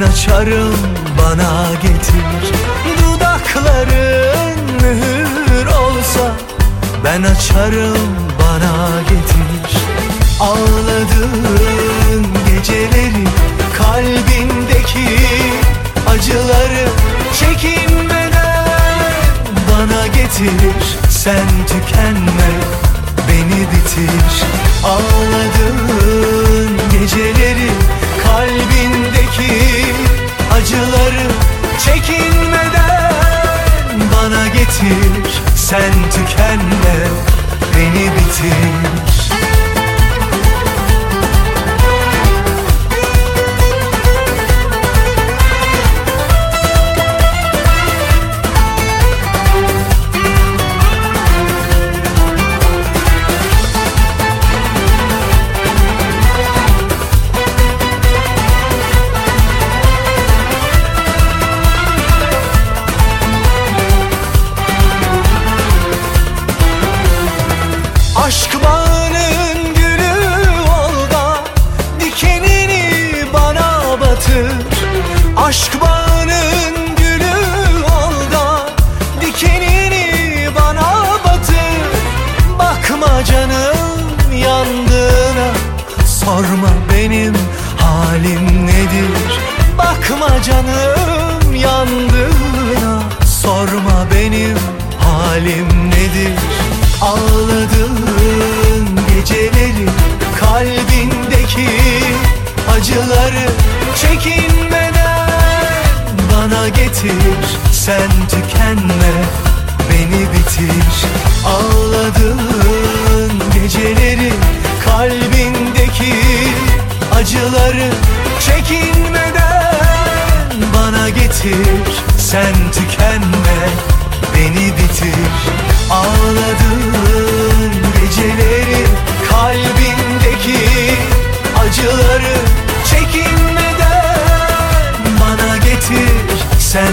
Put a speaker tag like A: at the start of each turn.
A: açarım bana getir. Dudakların mühür olsa ben açarım bana getir. Ağladığın geceleri kalbindeki acıları çekinmeden bana getir. Sen tükenme beni bitir. Ağladığın Sen tükenme beni bitir Sorma benim halim nedir? Bakma canım yandığına. Sorma benim halim nedir? Ağladığın geceleri kalbindeki acıları çekinmeden bana getir. Sen tükenme beni bitir. Ağladığın getir Sen tükenme beni bitir. Ağladığın geceleri kalbindeki acıları çekinmeden bana getir. Sen